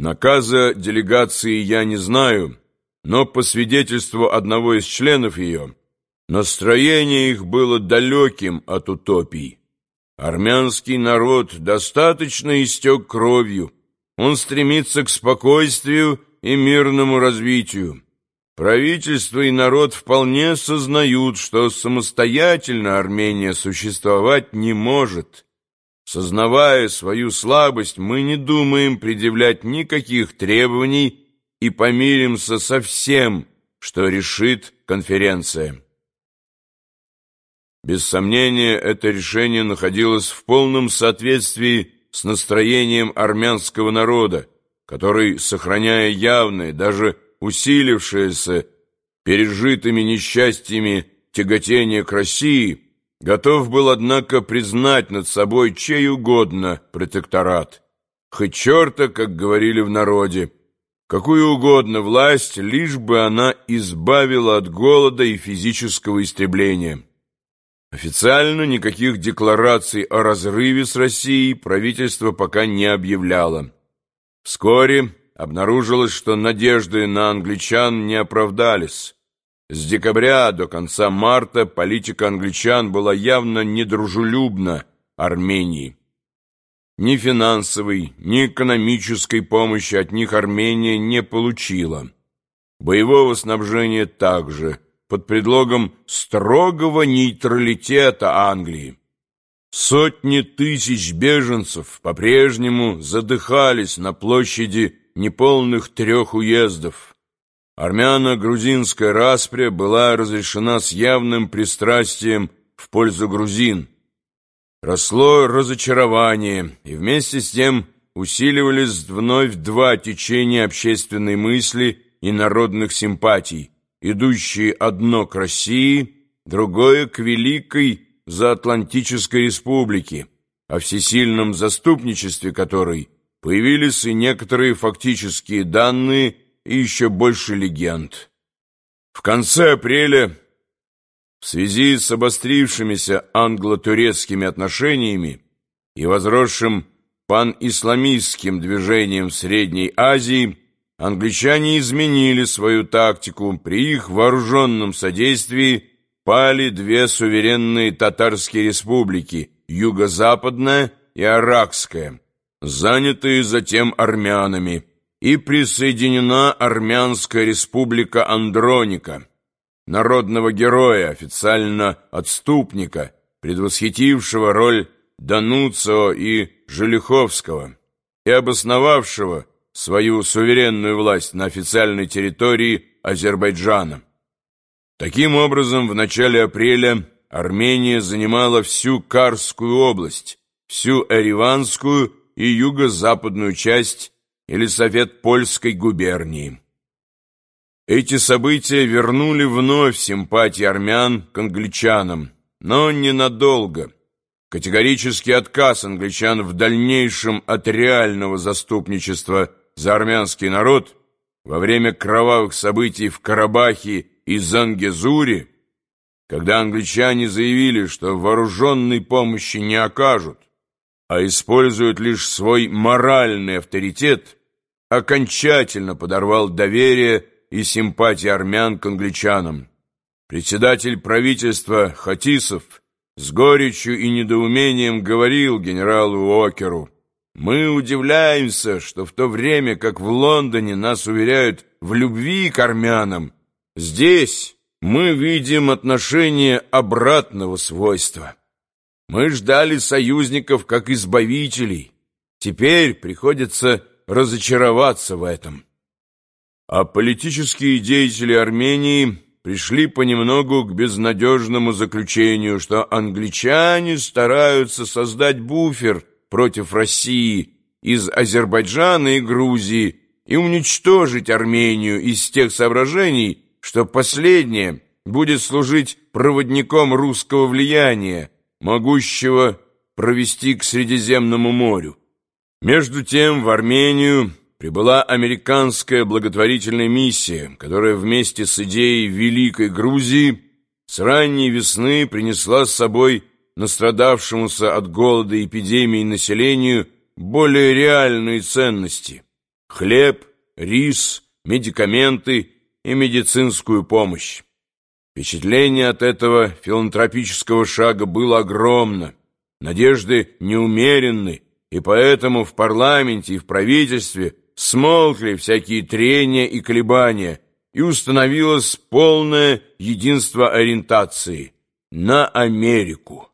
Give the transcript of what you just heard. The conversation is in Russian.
Наказа делегации я не знаю, но по свидетельству одного из членов ее, настроение их было далеким от утопий. Армянский народ достаточно истек кровью, он стремится к спокойствию и мирному развитию. Правительство и народ вполне сознают, что самостоятельно Армения существовать не может. Сознавая свою слабость, мы не думаем предъявлять никаких требований и помиримся со всем, что решит конференция. Без сомнения, это решение находилось в полном соответствии с настроением армянского народа, который, сохраняя явное, даже усилившееся пережитыми несчастьями тяготение к России, готов был, однако, признать над собой чей угодно протекторат. Хоть черта, как говорили в народе, какую угодно власть, лишь бы она избавила от голода и физического истребления. Официально никаких деклараций о разрыве с Россией правительство пока не объявляло. Вскоре обнаружилось, что надежды на англичан не оправдались. С декабря до конца марта политика англичан была явно недружелюбна Армении. Ни финансовой, ни экономической помощи от них Армения не получила. Боевого снабжения также, под предлогом строгого нейтралитета Англии. Сотни тысяч беженцев по-прежнему задыхались на площади неполных трех уездов. Армяно-грузинская распря была разрешена с явным пристрастием в пользу грузин. Росло разочарование, и вместе с тем усиливались вновь два течения общественной мысли и народных симпатий, идущие одно к России, другое к Великой Заатлантической Республике, о всесильном заступничестве которой появились и некоторые фактические данные и еще больше легенд. В конце апреля, в связи с обострившимися англо-турецкими отношениями и возросшим пан-исламистским движением в Средней Азии, англичане изменили свою тактику. При их вооруженном содействии пали две суверенные татарские республики – Юго-Западная и Аракская, занятые затем армянами, и присоединена Армянская республика Андроника, народного героя, официально отступника, предвосхитившего роль Дануцио и Желиховского и обосновавшего свою суверенную власть на официальной территории Азербайджана. Таким образом, в начале апреля Армения занимала всю Карскую область, всю Эриванскую и юго-западную часть или Совет Польской губернии. Эти события вернули вновь симпатии армян к англичанам, но ненадолго. Категорический отказ англичан в дальнейшем от реального заступничества за армянский народ во время кровавых событий в Карабахе и Зангезуре, когда англичане заявили, что вооруженной помощи не окажут, а используют лишь свой моральный авторитет, окончательно подорвал доверие и симпатии армян к англичанам. Председатель правительства Хатисов с горечью и недоумением говорил генералу Океру, мы удивляемся, что в то время, как в Лондоне нас уверяют в любви к армянам, здесь мы видим отношение обратного свойства. Мы ждали союзников как избавителей. Теперь приходится разочароваться в этом. А политические деятели Армении пришли понемногу к безнадежному заключению, что англичане стараются создать буфер – против России из Азербайджана и Грузии и уничтожить Армению из тех соображений, что последняя будет служить проводником русского влияния, могущего провести к Средиземному морю. Между тем в Армению прибыла американская благотворительная миссия, которая вместе с идеей Великой Грузии с ранней весны принесла с собой настрадавшемуся от голода и эпидемии населению более реальные ценности – хлеб, рис, медикаменты и медицинскую помощь. Впечатление от этого филантропического шага было огромно, надежды неумеренны, и поэтому в парламенте и в правительстве смолкли всякие трения и колебания, и установилось полное единство ориентации на Америку.